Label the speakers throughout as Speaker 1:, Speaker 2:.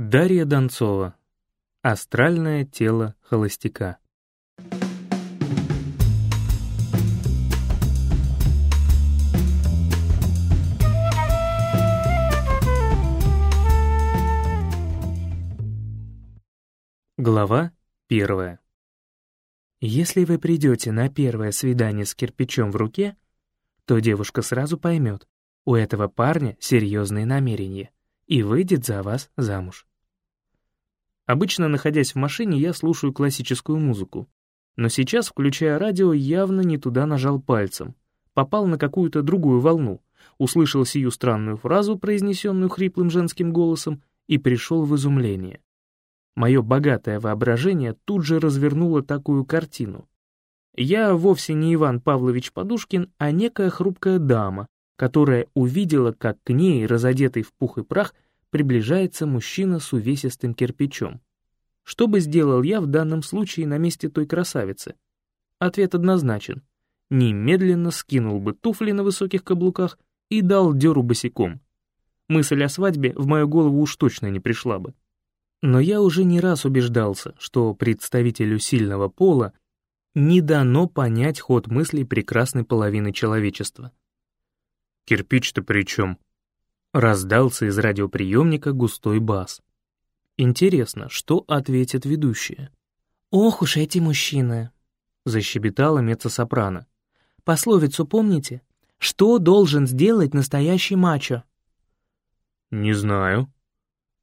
Speaker 1: Дарья Донцова. Астральное тело холостяка. Глава первая. Если вы придете на первое свидание с кирпичом в руке, то девушка сразу поймет, у этого парня серьезные намерения и выйдет за вас замуж. Обычно, находясь в машине, я слушаю классическую музыку. Но сейчас, включая радио, явно не туда нажал пальцем. Попал на какую-то другую волну, услышал сию странную фразу, произнесенную хриплым женским голосом, и пришел в изумление. Мое богатое воображение тут же развернуло такую картину. Я вовсе не Иван Павлович Подушкин, а некая хрупкая дама, которая увидела, как к ней, разодетый в пух и прах, приближается мужчина с увесистым кирпичом. Что бы сделал я в данном случае на месте той красавицы? Ответ однозначен. Немедленно скинул бы туфли на высоких каблуках и дал дёру босиком. Мысль о свадьбе в мою голову уж точно не пришла бы. Но я уже не раз убеждался, что представителю сильного пола не дано понять ход мыслей прекрасной половины человечества. «Кирпич-то при чем?» Раздался из радиоприемника густой бас. Интересно, что ответит ведущая?
Speaker 2: «Ох уж эти мужчины!» — защебетала меццо-сопрано. «Пословицу помните? Что должен сделать настоящий мачо?»
Speaker 1: «Не знаю»,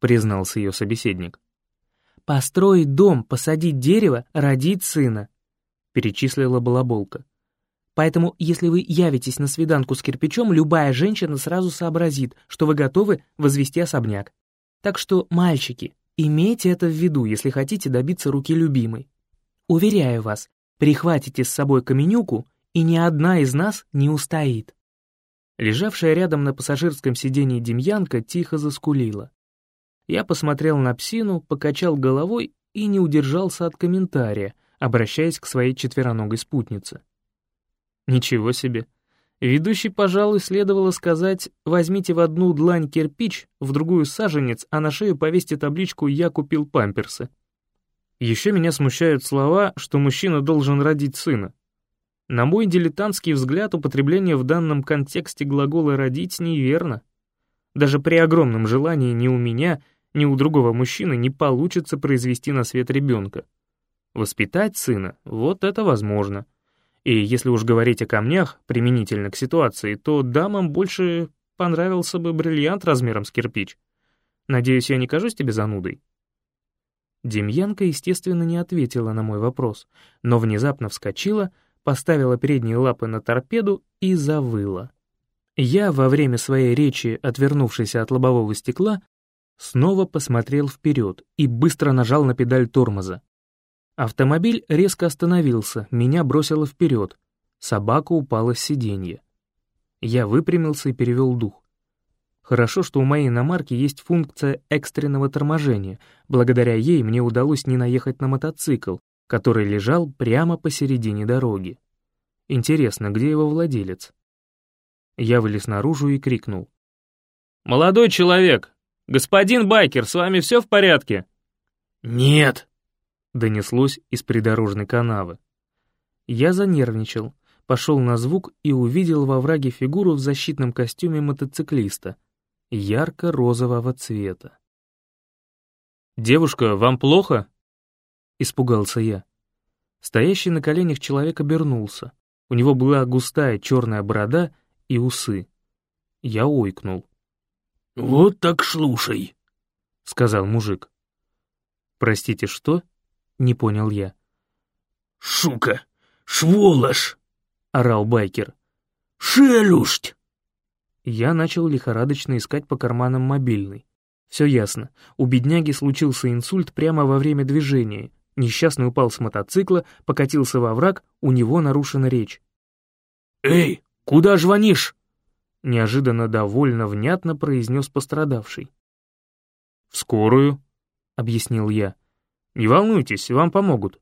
Speaker 1: признался ее собеседник.
Speaker 2: «Построить дом, посадить дерево, родить сына», — перечислила балаболка. «Поэтому, если вы явитесь на свиданку с кирпичом, любая женщина сразу сообразит, что вы готовы возвести особняк. Так что, мальчики, имейте это в виду, если хотите добиться руки любимой. Уверяю вас, прихватите с собой каменюку, и ни одна из нас не устоит».
Speaker 1: Лежавшая рядом на пассажирском сиденье Демьянка тихо заскулила. Я посмотрел на псину, покачал головой и не удержался от комментария, обращаясь к своей четвероногой спутнице. Ничего себе. Ведущий, пожалуй, следовало сказать «возьмите в одну длань кирпич, в другую саженец, а на шею повесьте табличку «Я купил памперсы». Еще меня смущают слова, что мужчина должен родить сына. На мой дилетантский взгляд, употребление в данном контексте глагола «родить» неверно. Даже при огромном желании ни у меня, ни у другого мужчины не получится произвести на свет ребенка. Воспитать сына — вот это возможно. И если уж говорить о камнях, применительно к ситуации, то дамам больше понравился бы бриллиант размером с кирпич. Надеюсь, я не кажусь тебе занудой?» Демьянка, естественно, не ответила на мой вопрос, но внезапно вскочила, поставила передние лапы на торпеду и завыла. Я, во время своей речи, отвернувшись от лобового стекла, снова посмотрел вперед и быстро нажал на педаль тормоза. Автомобиль резко остановился, меня бросило вперед. Собака упала с сиденья. Я выпрямился и перевел дух. Хорошо, что у моей иномарки есть функция экстренного торможения. Благодаря ей мне удалось не наехать на мотоцикл, который лежал прямо посередине дороги. Интересно, где его владелец? Я вылез наружу и крикнул. «Молодой человек, «Господин Байкер, с вами все в порядке?»
Speaker 3: «Нет», —
Speaker 1: донеслось из придорожной канавы. Я занервничал, пошел на звук и увидел во враге фигуру в защитном костюме мотоциклиста, ярко-розового цвета. «Девушка, вам плохо?» — испугался я. Стоящий на коленях человек обернулся. У него была густая черная борода и усы. Я ойкнул.
Speaker 3: «Вот так слушай», —
Speaker 1: сказал мужик. «Простите, что?» — не понял я.
Speaker 3: «Шука! Шволошь!»
Speaker 1: — орал байкер.
Speaker 3: «Шелюсть!»
Speaker 1: Я начал лихорадочно искать по карманам мобильный. Все ясно. У бедняги случился инсульт прямо во время движения. Несчастный упал с мотоцикла, покатился во враг, у него нарушена речь.
Speaker 3: «Эй, куда звонишь?»
Speaker 1: — неожиданно довольно внятно произнес пострадавший. «В скорую», — объяснил я. «Не волнуйтесь, вам помогут».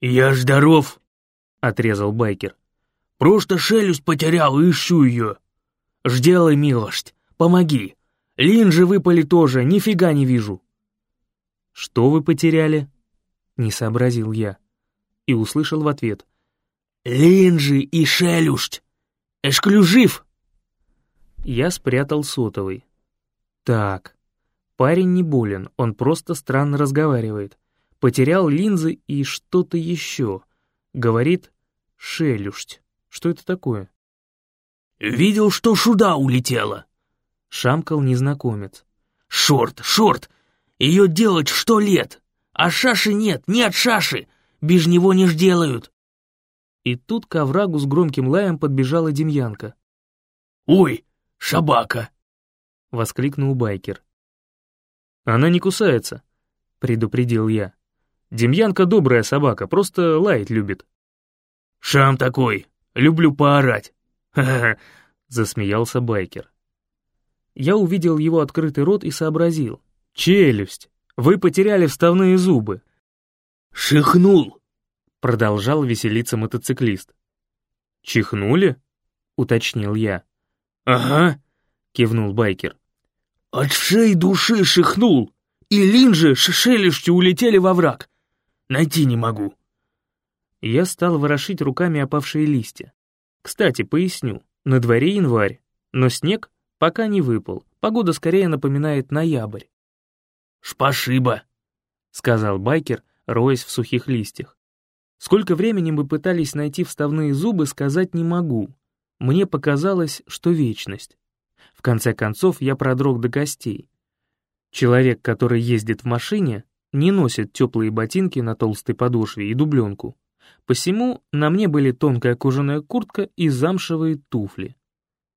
Speaker 3: «Я здоров», —
Speaker 1: отрезал байкер.
Speaker 3: «Просто шелюсть потерял и ищу ее. Жделай милость, помоги. Линжи выпали тоже, нифига не вижу».
Speaker 1: «Что вы потеряли?» — не сообразил я. И услышал в ответ.
Speaker 3: «Линжи и шелюсть! Эшклюжив!»
Speaker 1: Я спрятал сотовый. Так, парень не болен, он просто странно разговаривает. Потерял линзы и что-то еще. Говорит «шелюсть». Что это такое?
Speaker 3: «Видел, что шуда улетела?»
Speaker 1: — шамкал незнакомец.
Speaker 3: «Шорт, шорт! Ее делать что лет? А шаши нет, нет шаши! Без него не ж делают!»
Speaker 1: И тут к оврагу с громким лаем подбежала Демьянка.
Speaker 3: «Ой, шабака!»
Speaker 1: — воскликнул байкер. «Она не кусается», — предупредил я. «Демьянка добрая собака, просто лаять любит».
Speaker 3: «Шам такой, люблю поорать!»
Speaker 1: «Ха-ха-ха!» — засмеялся байкер. Я увидел его открытый рот и сообразил. «Челюсть! Вы потеряли вставные зубы!»
Speaker 3: «Шихнул!»
Speaker 1: Продолжал веселиться мотоциклист. «Чихнули?» — уточнил я.
Speaker 3: «Ага», —
Speaker 1: кивнул байкер.
Speaker 3: «От всей души шихнул, и линжи шелестью улетели во враг. Найти не могу».
Speaker 1: Я стал ворошить руками опавшие листья. Кстати, поясню, на дворе январь, но снег пока не выпал, погода скорее напоминает ноябрь.
Speaker 3: «Спасибо», — сказал байкер, роясь в сухих листьях.
Speaker 1: Сколько времени мы пытались найти вставные зубы, сказать не могу. Мне показалось, что вечность. В конце концов, я продрог до костей. Человек, который ездит в машине, не носит теплые ботинки на толстой подошве и дубленку. Посему на мне были тонкая кожаная куртка и замшевые туфли.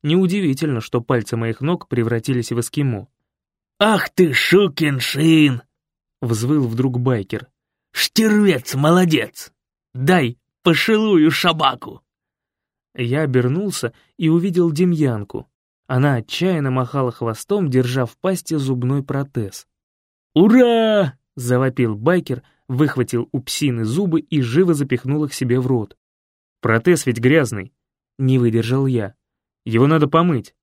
Speaker 1: Неудивительно, что пальцы моих ног превратились в эскимо.
Speaker 3: «Ах ты, шукин шин!» — взвыл вдруг байкер. «Штервец, молодец!» Дай пошелую шабаку!»
Speaker 1: Я обернулся и увидел Демьянку. Она отчаянно махала хвостом, держа в пасти зубной протез.
Speaker 3: «Ура!»
Speaker 1: — завопил байкер, выхватил у псины зубы и живо запихнул их себе в рот. «Протез ведь грязный!» — не выдержал я. «Его надо помыть!»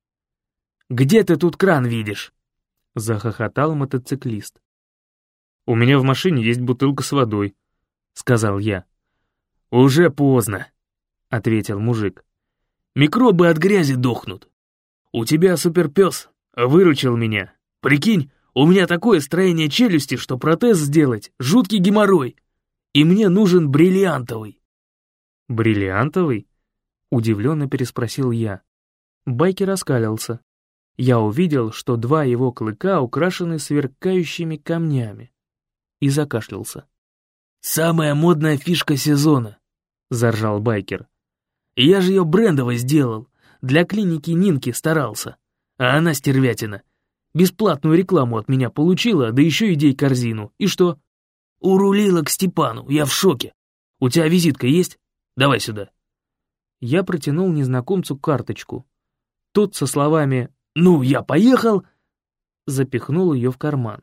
Speaker 3: «Где ты тут кран видишь?»
Speaker 1: — захохотал мотоциклист. «У меня в машине есть бутылка с водой», — сказал я.
Speaker 3: «Уже поздно», — ответил мужик. «Микробы от грязи дохнут. У тебя суперпес выручил меня. Прикинь, у меня такое строение челюсти, что протез сделать — жуткий геморрой. И мне нужен бриллиантовый».
Speaker 1: «Бриллиантовый?» — удивленно переспросил я. Байкер раскалился. Я увидел, что два его клыка украшены сверкающими камнями. И закашлялся.
Speaker 3: «Самая модная фишка сезона», — заржал байкер. «Я же ее брендовой сделал. Для клиники Нинки старался. А она стервятина. Бесплатную рекламу от меня получила, да еще идей корзину. И что? Урулила к Степану, я в шоке. У тебя визитка есть? Давай сюда».
Speaker 1: Я протянул незнакомцу карточку. Тот со словами
Speaker 3: «Ну, я поехал!»
Speaker 1: запихнул ее в карман.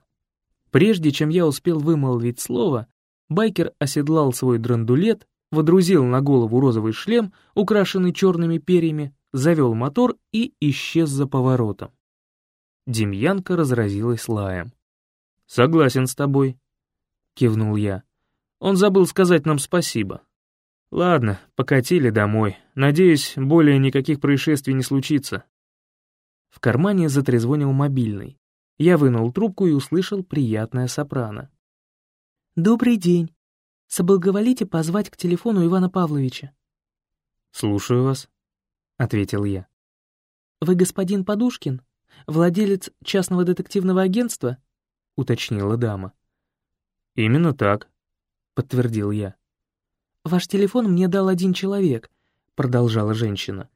Speaker 1: Прежде чем я успел вымолвить слово, байкер оседлал свой драндулет водрузил на голову розовый шлем, украшенный черными перьями, завел мотор и исчез за поворотом. Демьянка разразилась лаем. «Согласен с тобой», — кивнул я. «Он забыл сказать нам спасибо». «Ладно, покатили домой. Надеюсь, более никаких происшествий не случится». В кармане затрезвонил мобильный. Я вынул трубку и услышал приятное сопрано.
Speaker 2: «Добрый день. Соблаговолите позвать к телефону Ивана Павловича».
Speaker 1: «Слушаю вас», — ответил я.
Speaker 2: «Вы господин Подушкин, владелец частного детективного агентства?» — уточнила дама.
Speaker 1: «Именно так», — подтвердил я.
Speaker 2: «Ваш телефон мне дал один человек», — продолжала женщина.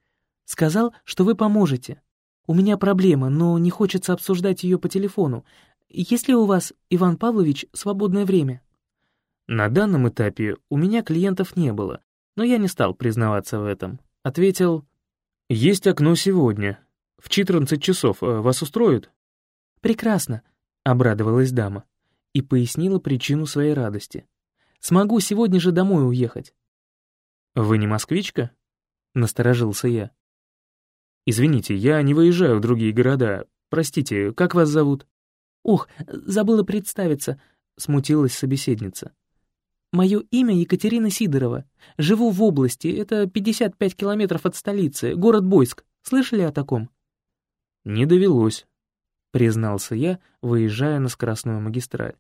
Speaker 2: «Сказал, что вы поможете. У меня проблема, но не хочется обсуждать ее по телефону. Есть ли у вас, Иван Павлович, свободное время?»
Speaker 1: На данном этапе у меня клиентов не было, но я не стал признаваться в этом. Ответил, «Есть окно сегодня. В 14 часов. Э, вас устроит?»
Speaker 2: «Прекрасно», — обрадовалась дама и пояснила причину своей радости. «Смогу сегодня же домой уехать».
Speaker 1: «Вы не москвичка?» — насторожился я. «Извините, я не выезжаю в другие города. Простите, как вас зовут?»
Speaker 2: «Ох, забыла представиться.
Speaker 1: — смутилась собеседница. «Мое имя Екатерина Сидорова. Живу в области, это 55 километров от столицы, город Бойск. Слышали о таком?»
Speaker 2: «Не довелось», — признался я, выезжая на скоростную магистраль.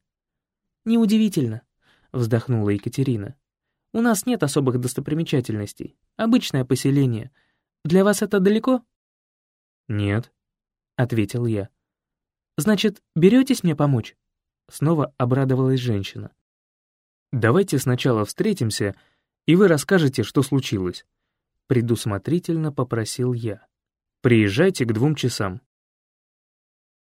Speaker 1: «Неудивительно», — вздохнула Екатерина. «У нас нет особых достопримечательностей. Обычное поселение. Для вас это далеко?»
Speaker 2: «Нет», — ответил я.
Speaker 1: «Значит, беретесь мне помочь?»
Speaker 2: Снова обрадовалась женщина. «Давайте сначала встретимся, и вы расскажете, что случилось», — предусмотрительно попросил я. «Приезжайте к двум часам».